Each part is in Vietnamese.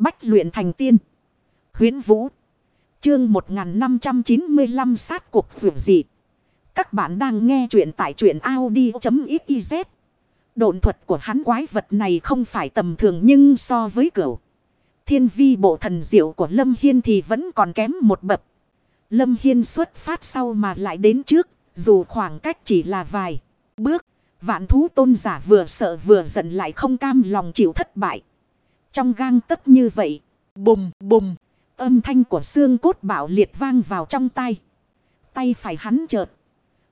Bách luyện thành tiên. Huyến Vũ. Chương 1595 sát cuộc vượt dị. Các bạn đang nghe truyện tại truyện Audi.xyz. Độn thuật của hắn quái vật này không phải tầm thường nhưng so với cửu. Thiên vi bộ thần diệu của Lâm Hiên thì vẫn còn kém một bậc. Lâm Hiên xuất phát sau mà lại đến trước. Dù khoảng cách chỉ là vài bước. Vạn thú tôn giả vừa sợ vừa giận lại không cam lòng chịu thất bại. Trong gang tấc như vậy. Bùm bùm. Âm thanh của xương cốt bạo liệt vang vào trong tay. Tay phải hắn chợt.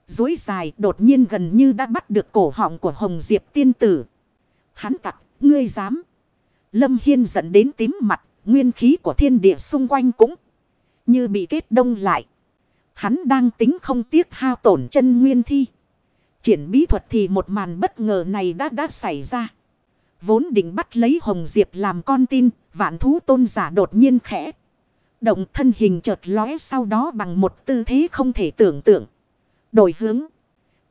Dối dài đột nhiên gần như đã bắt được cổ họng của Hồng Diệp tiên tử. Hắn tặc, ngươi dám. Lâm Hiên dẫn đến tím mặt, nguyên khí của thiên địa xung quanh cũng như bị kết đông lại. Hắn đang tính không tiếc hao tổn chân nguyên thi. Triển bí thuật thì một màn bất ngờ này đã đã xảy ra. Vốn định bắt lấy Hồng Diệp làm con tin, vạn thú tôn giả đột nhiên khẽ. Động thân hình chợt lóe sau đó bằng một tư thế không thể tưởng tượng. Đổi hướng.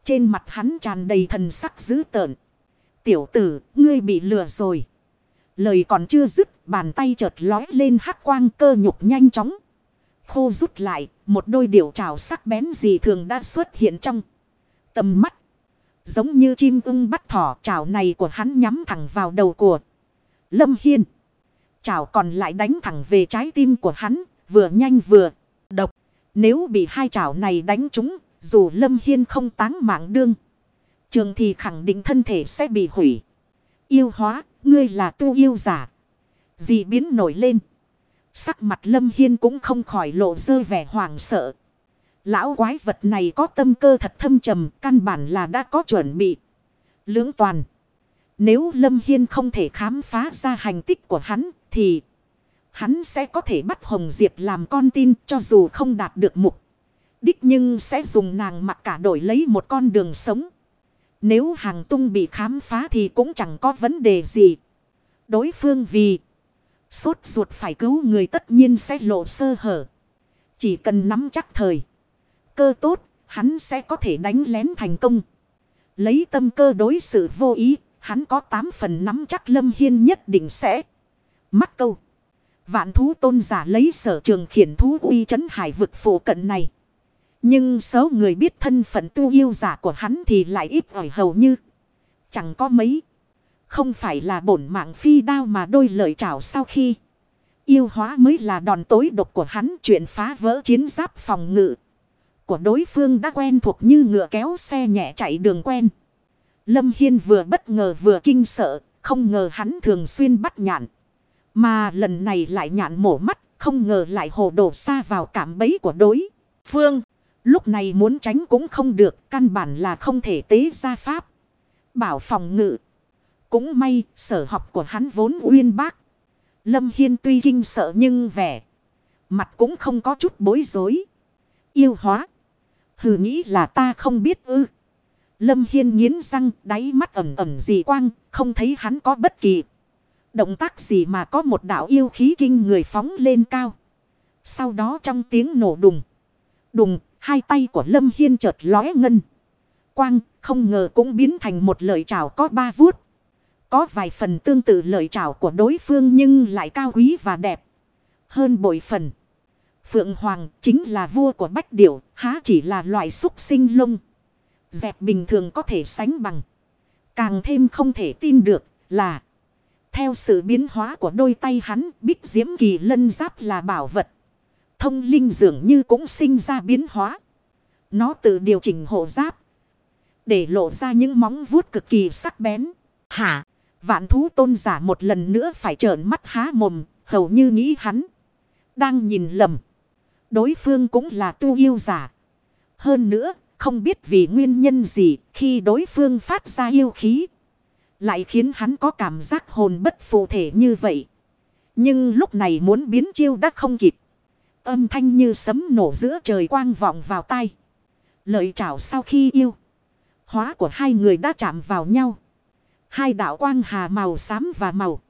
Trên mặt hắn tràn đầy thần sắc dữ tợn. Tiểu tử, ngươi bị lừa rồi. Lời còn chưa dứt, bàn tay chợt lóe lên hắc quang cơ nhục nhanh chóng. Khô rút lại, một đôi điểu trào sắc bén gì thường đã xuất hiện trong tầm mắt. Giống như chim ưng bắt thỏ chảo này của hắn nhắm thẳng vào đầu của Lâm Hiên. chảo còn lại đánh thẳng về trái tim của hắn, vừa nhanh vừa độc. Nếu bị hai chảo này đánh trúng, dù Lâm Hiên không táng mạng đương. Trường thì khẳng định thân thể sẽ bị hủy. Yêu hóa, ngươi là tu yêu giả. Gì biến nổi lên. Sắc mặt Lâm Hiên cũng không khỏi lộ rơi vẻ hoảng sợ. Lão quái vật này có tâm cơ thật thâm trầm, căn bản là đã có chuẩn bị. Lưỡng toàn. Nếu Lâm Hiên không thể khám phá ra hành tích của hắn, thì hắn sẽ có thể bắt Hồng Diệp làm con tin cho dù không đạt được mục. Đích nhưng sẽ dùng nàng mặc cả đổi lấy một con đường sống. Nếu hàng tung bị khám phá thì cũng chẳng có vấn đề gì. Đối phương vì sốt ruột phải cứu người tất nhiên sẽ lộ sơ hở. Chỉ cần nắm chắc thời cơ tốt, hắn sẽ có thể đánh lén thành công. Lấy tâm cơ đối xử vô ý, hắn có 8 phần nắm chắc Lâm Hiên nhất định sẽ mắc câu. Vạn thú tôn giả lấy sở trường khiển thú uy chấn hải vực phủ cận này. Nhưng số người biết thân phận tu yêu giả của hắn thì lại ít ỏi hầu như. Chẳng có mấy. Không phải là bổn mạng phi đao mà đôi lời trảo sau khi. Yêu hóa mới là đòn tối độc của hắn chuyện phá vỡ chiến giáp phòng ngự của đối phương đã quen thuộc như ngựa kéo xe nhẹ chạy đường quen. Lâm Hiên vừa bất ngờ vừa kinh sợ, không ngờ hắn thường xuyên bắt nhạn. Mà lần này lại nhạn mổ mắt, không ngờ lại hồ đổ xa vào cảm bấy của đối phương. Lúc này muốn tránh cũng không được, căn bản là không thể tế ra pháp. Bảo phòng ngự. Cũng may, sở học của hắn vốn uyên bác. Lâm Hiên tuy kinh sợ nhưng vẻ. Mặt cũng không có chút bối rối. Yêu hóa. Hừ nghĩ là ta không biết ư. Lâm Hiên nghiến răng, đáy mắt ẩm ẩm dị quang. Không thấy hắn có bất kỳ. Động tác gì mà có một đạo yêu khí kinh người phóng lên cao. Sau đó trong tiếng nổ đùng. Đùng, hai tay của Lâm Hiên chợt lóe ngân. Quang, không ngờ cũng biến thành một lời chào có ba vuốt. Có vài phần tương tự lời chào của đối phương nhưng lại cao quý và đẹp. Hơn bội phần. Phượng Hoàng chính là vua của Bách Điểu, há chỉ là loại súc sinh lông. Dẹp bình thường có thể sánh bằng. Càng thêm không thể tin được là theo sự biến hóa của đôi tay hắn, bích diễm kỳ lân giáp là bảo vật. Thông linh dường như cũng sinh ra biến hóa. Nó tự điều chỉnh hộ giáp. Để lộ ra những móng vuốt cực kỳ sắc bén. Hả? Vạn thú tôn giả một lần nữa phải trợn mắt há mồm, hầu như nghĩ hắn. Đang nhìn lầm. Đối phương cũng là tu yêu giả. Hơn nữa, không biết vì nguyên nhân gì khi đối phương phát ra yêu khí. Lại khiến hắn có cảm giác hồn bất phụ thể như vậy. Nhưng lúc này muốn biến chiêu đã không kịp. Âm thanh như sấm nổ giữa trời quang vọng vào tai. Lợi trảo sau khi yêu. Hóa của hai người đã chạm vào nhau. Hai đạo quang hà màu xám và màu.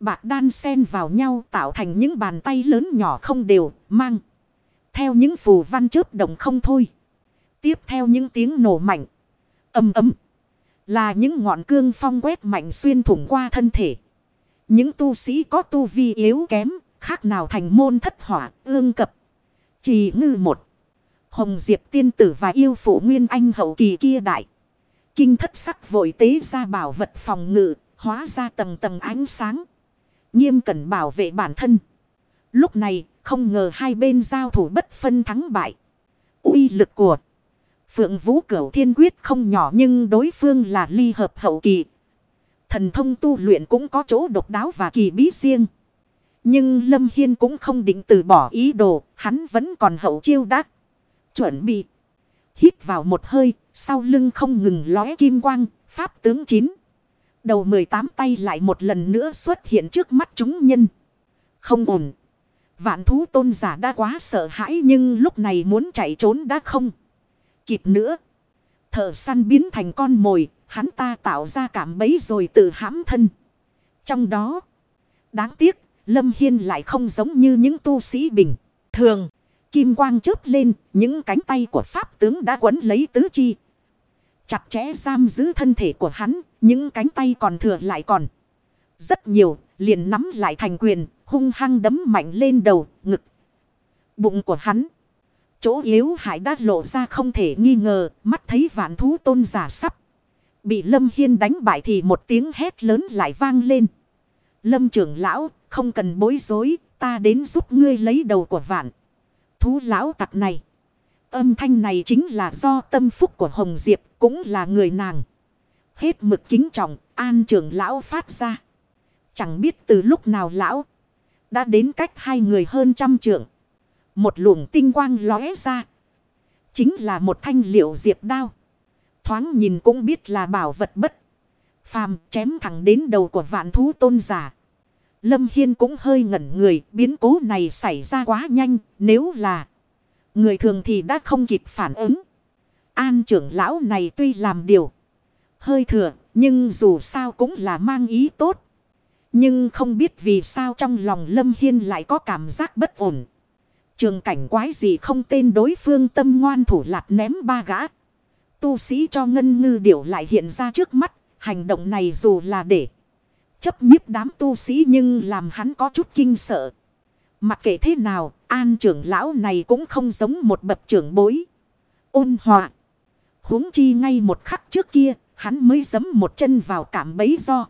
Bạc đan xen vào nhau tạo thành những bàn tay lớn nhỏ không đều mang. Theo những phù văn chớp động không thôi. Tiếp theo những tiếng nổ mạnh. Âm ấm. Là những ngọn cương phong quét mạnh xuyên thủng qua thân thể. Những tu sĩ có tu vi yếu kém, khác nào thành môn thất hỏa, ương cập. Chỉ ngư một. Hồng Diệp tiên tử và yêu phụ nguyên anh hậu kỳ kia đại. Kinh thất sắc vội tế ra bảo vật phòng ngự, hóa ra tầng tầng ánh sáng. Nghiêm cẩn bảo vệ bản thân. Lúc này, không ngờ hai bên giao thủ bất phân thắng bại. uy lực của Phượng Vũ Cửu Thiên Quyết không nhỏ nhưng đối phương là ly hợp hậu kỳ. Thần thông tu luyện cũng có chỗ độc đáo và kỳ bí riêng. Nhưng Lâm Hiên cũng không định từ bỏ ý đồ, hắn vẫn còn hậu chiêu đắc. Chuẩn bị. Hít vào một hơi, sau lưng không ngừng lóe kim quang, pháp tướng chín. Đầu 18 tay lại một lần nữa xuất hiện trước mắt chúng nhân. Không ổn. Vạn thú tôn giả đã quá sợ hãi nhưng lúc này muốn chạy trốn đã không. Kịp nữa. Thợ săn biến thành con mồi, hắn ta tạo ra cảm bấy rồi tự hãm thân. Trong đó, đáng tiếc, Lâm Hiên lại không giống như những tu sĩ bình. Thường, kim quang chớp lên, những cánh tay của Pháp tướng đã quấn lấy tứ chi. Chặt chẽ giam giữ thân thể của hắn, những cánh tay còn thừa lại còn. Rất nhiều, liền nắm lại thành quyền, hung hăng đấm mạnh lên đầu, ngực. Bụng của hắn. Chỗ yếu hại đã lộ ra không thể nghi ngờ, mắt thấy vạn thú tôn giả sắp. Bị Lâm Hiên đánh bại thì một tiếng hét lớn lại vang lên. Lâm trưởng lão, không cần bối rối, ta đến giúp ngươi lấy đầu của vạn. Thú lão tặc này. Âm thanh này chính là do tâm phúc của Hồng Diệp, cũng là người nàng. Hết mực kính trọng, an trưởng lão phát ra. Chẳng biết từ lúc nào lão đã đến cách hai người hơn trăm trượng. Một luồng tinh quang lóe ra. Chính là một thanh liệu diệp đao. Thoáng nhìn cũng biết là bảo vật bất. Phàm chém thẳng đến đầu của vạn thú tôn giả. Lâm Hiên cũng hơi ngẩn người. Biến cố này xảy ra quá nhanh. Nếu là người thường thì đã không kịp phản ứng. An trưởng lão này tuy làm điều hơi thừa. Nhưng dù sao cũng là mang ý tốt. Nhưng không biết vì sao trong lòng Lâm Hiên lại có cảm giác bất ổn. Trường cảnh quái gì không tên đối phương tâm ngoan thủ lạt ném ba gã. Tu sĩ cho ngân ngư điểu lại hiện ra trước mắt. Hành động này dù là để chấp nhiếp đám tu sĩ nhưng làm hắn có chút kinh sợ. Mặc kệ thế nào, an trưởng lão này cũng không giống một bậc trưởng bối. Ôn hòa. huống chi ngay một khắc trước kia, hắn mới giấm một chân vào cảm bấy do.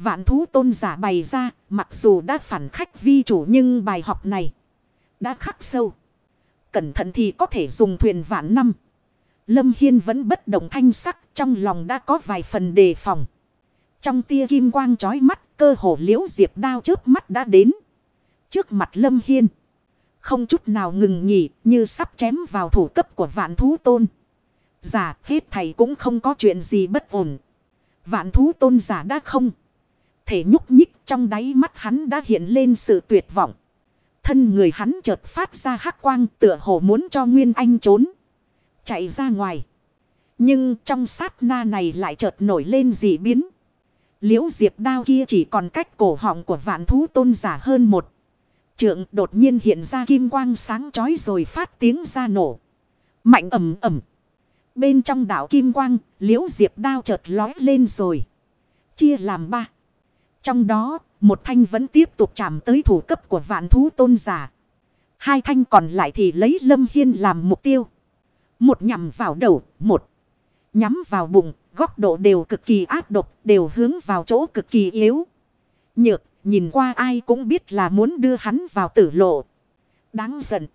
Vạn thú tôn giả bày ra, mặc dù đã phản khách vi chủ nhưng bài học này đã khắc sâu. Cẩn thận thì có thể dùng thuyền vạn năm. Lâm Hiên vẫn bất động thanh sắc, trong lòng đã có vài phần đề phòng. Trong tia kim quang chói mắt, cơ hồ liễu diệp đao trước mắt đã đến. Trước mặt Lâm Hiên. Không chút nào ngừng nghỉ, như sắp chém vào thủ cấp của vạn thú tôn. Giả hết thầy cũng không có chuyện gì bất ổn. Vạn thú tôn giả đã không. Thể nhúc nhích trong đáy mắt hắn đã hiện lên sự tuyệt vọng. Thân người hắn chợt phát ra hắc quang tựa hồ muốn cho Nguyên Anh trốn. Chạy ra ngoài. Nhưng trong sát na này lại chợt nổi lên dị biến. Liễu diệp đao kia chỉ còn cách cổ họng của vạn thú tôn giả hơn một. Trượng đột nhiên hiện ra kim quang sáng chói rồi phát tiếng ra nổ. Mạnh ẩm ẩm. Bên trong đảo kim quang, liễu diệp đao chợt lói lên rồi. Chia làm ba. Trong đó, một thanh vẫn tiếp tục chạm tới thủ cấp của vạn thú tôn giả. Hai thanh còn lại thì lấy Lâm Hiên làm mục tiêu. Một nhằm vào đầu, một nhắm vào bụng, góc độ đều cực kỳ ác độc, đều hướng vào chỗ cực kỳ yếu. Nhược, nhìn qua ai cũng biết là muốn đưa hắn vào tử lộ. Đáng giận.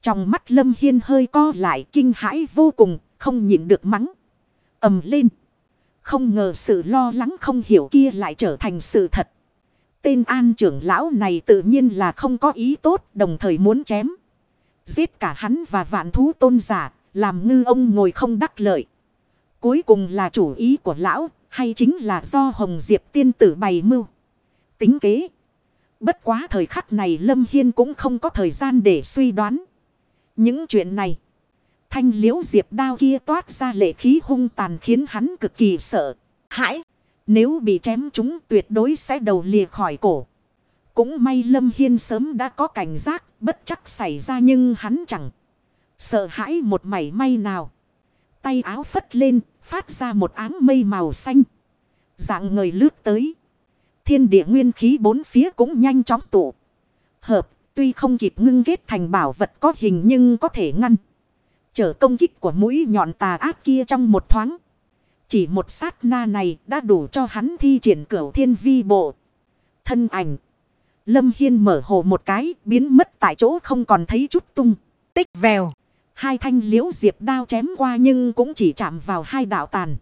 Trong mắt Lâm Hiên hơi co lại kinh hãi vô cùng, không nhịn được mắng. ầm lên. Không ngờ sự lo lắng không hiểu kia lại trở thành sự thật. Tên an trưởng lão này tự nhiên là không có ý tốt đồng thời muốn chém. Giết cả hắn và vạn thú tôn giả, làm ngư ông ngồi không đắc lợi. Cuối cùng là chủ ý của lão, hay chính là do Hồng Diệp tiên tử bày mưu. Tính kế. Bất quá thời khắc này Lâm Hiên cũng không có thời gian để suy đoán. Những chuyện này. Thanh liễu diệp đao kia toát ra lệ khí hung tàn khiến hắn cực kỳ sợ. Hãi! Nếu bị chém chúng tuyệt đối sẽ đầu lìa khỏi cổ. Cũng may Lâm Hiên sớm đã có cảnh giác, bất chắc xảy ra nhưng hắn chẳng sợ hãi một mảy may nào. Tay áo phất lên, phát ra một áng mây màu xanh. Dạng người lướt tới. Thiên địa nguyên khí bốn phía cũng nhanh chóng tụ. Hợp, tuy không kịp ngưng kết thành bảo vật có hình nhưng có thể ngăn. Chở công kích của mũi nhọn tà ác kia trong một thoáng. Chỉ một sát na này đã đủ cho hắn thi triển cửu thiên vi bộ. Thân ảnh. Lâm Hiên mở hồ một cái biến mất tại chỗ không còn thấy chút tung. Tích vèo. Hai thanh liễu diệp đao chém qua nhưng cũng chỉ chạm vào hai đạo tàn.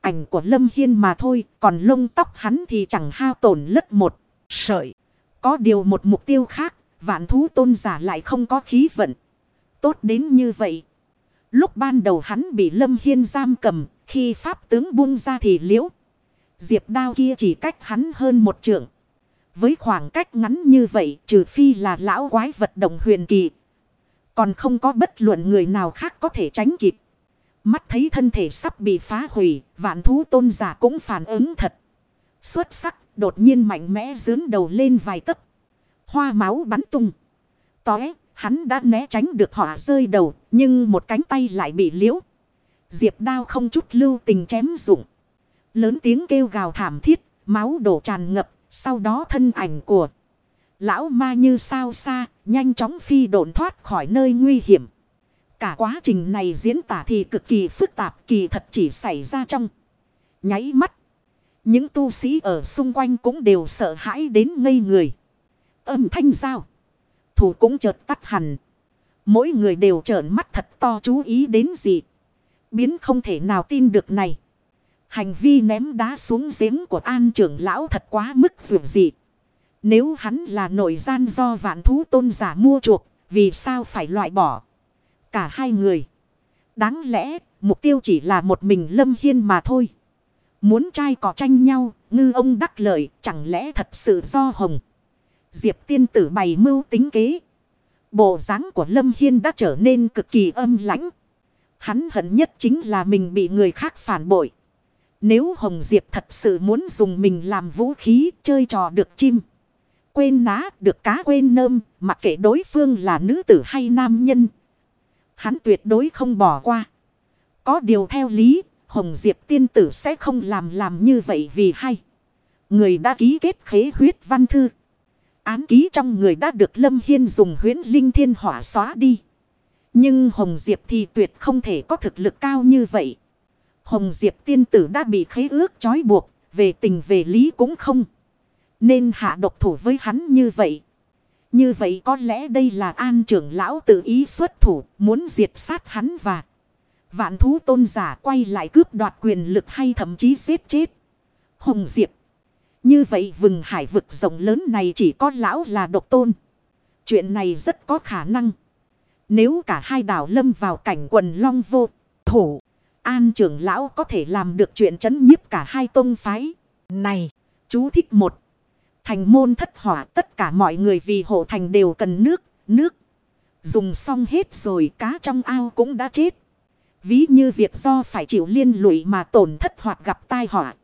Ảnh của Lâm Hiên mà thôi, còn lông tóc hắn thì chẳng hao tổn lất một sợi. Có điều một mục tiêu khác, vạn thú tôn giả lại không có khí vận. Tốt đến như vậy. Lúc ban đầu hắn bị Lâm Hiên giam cầm, khi pháp tướng buông ra thì liễu. Diệp đao kia chỉ cách hắn hơn một trượng. Với khoảng cách ngắn như vậy, trừ phi là lão quái vật động huyền kỳ, còn không có bất luận người nào khác có thể tránh kịp. Mắt thấy thân thể sắp bị phá hủy, vạn thú tôn giả cũng phản ứng thật. Xuất sắc, đột nhiên mạnh mẽ dướn đầu lên vài tấc. Hoa máu bắn tung. Tói, hắn đã né tránh được họa rơi đầu, nhưng một cánh tay lại bị liễu. Diệp đao không chút lưu tình chém rụng. Lớn tiếng kêu gào thảm thiết, máu đổ tràn ngập, sau đó thân ảnh của Lão ma như sao xa, nhanh chóng phi độn thoát khỏi nơi nguy hiểm. Cả quá trình này diễn tả thì cực kỳ phức tạp kỳ thật chỉ xảy ra trong nháy mắt. Những tu sĩ ở xung quanh cũng đều sợ hãi đến ngây người. Âm thanh sao? Thủ cũng chợt tắt hẳn. Mỗi người đều trợn mắt thật to chú ý đến gì. Biến không thể nào tin được này. Hành vi ném đá xuống giếng của an trưởng lão thật quá mức dù dị. Nếu hắn là nội gian do vạn thú tôn giả mua chuộc, vì sao phải loại bỏ cả hai người? Đáng lẽ, mục tiêu chỉ là một mình Lâm Hiên mà thôi. Muốn trai có tranh nhau, ngư ông đắc lợi, chẳng lẽ thật sự do hồng. Diệp tiên tử bày mưu tính kế. Bộ dáng của Lâm Hiên đã trở nên cực kỳ âm lãnh. Hắn hận nhất chính là mình bị người khác phản bội. Nếu Hồng Diệp thật sự muốn dùng mình làm vũ khí chơi trò được chim quên ná, được cá quên nơm, mặc kệ đối phương là nữ tử hay nam nhân. Hắn tuyệt đối không bỏ qua. Có điều theo lý, Hồng Diệp tiên tử sẽ không làm làm như vậy vì hay. Người đã ký kết khế huyết văn thư. Án ký trong người đã được Lâm Hiên dùng huyến linh thiên hỏa xóa đi. Nhưng Hồng Diệp thì tuyệt không thể có thực lực cao như vậy. Hồng Diệp tiên tử đã bị khế ước trói buộc, về tình về lý cũng không. Nên hạ độc thủ với hắn như vậy. Như vậy có lẽ đây là an trưởng lão tự ý xuất thủ muốn diệt sát hắn và vạn thú tôn giả quay lại cướp đoạt quyền lực hay thậm chí giết chết. Hồng Diệp. Như vậy vừng hải vực rộng lớn này chỉ có lão là độc tôn. Chuyện này rất có khả năng. Nếu cả hai đảo lâm vào cảnh quần long vô, thủ, an trưởng lão có thể làm được chuyện chấn nhiếp cả hai tôn phái. Này, chú thích một. Thành môn thất hỏa tất cả mọi người vì hộ thành đều cần nước, nước. Dùng xong hết rồi cá trong ao cũng đã chết. Ví như việc do phải chịu liên lụy mà tổn thất hoặc gặp tai họa.